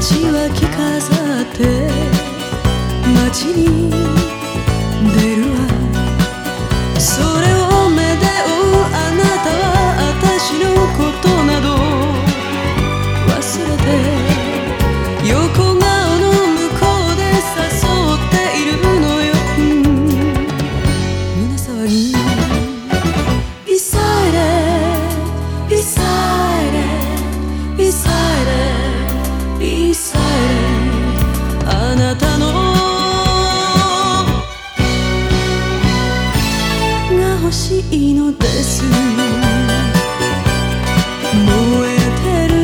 は聞かずです燃えてる。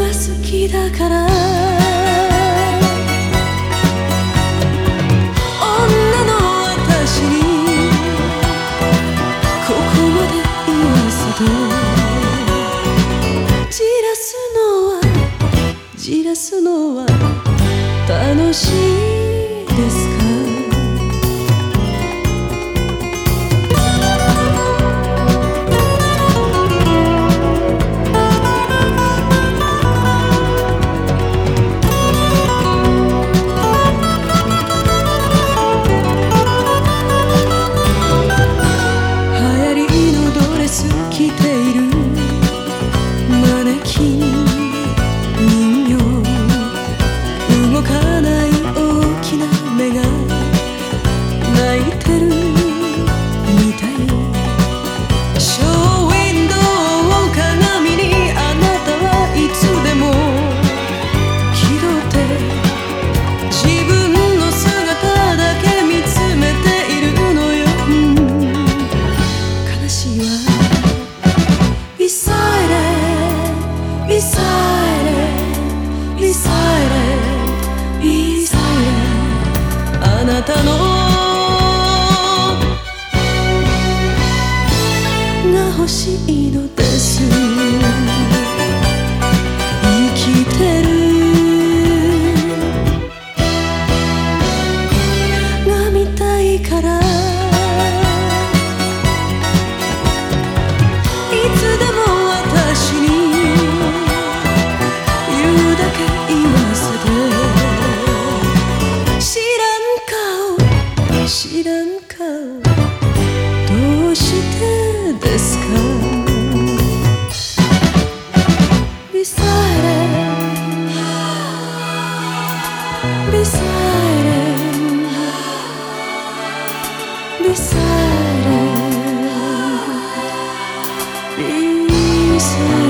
が好きだからじらすのは楽しいですか？心。たの。が欲しいのです。闭上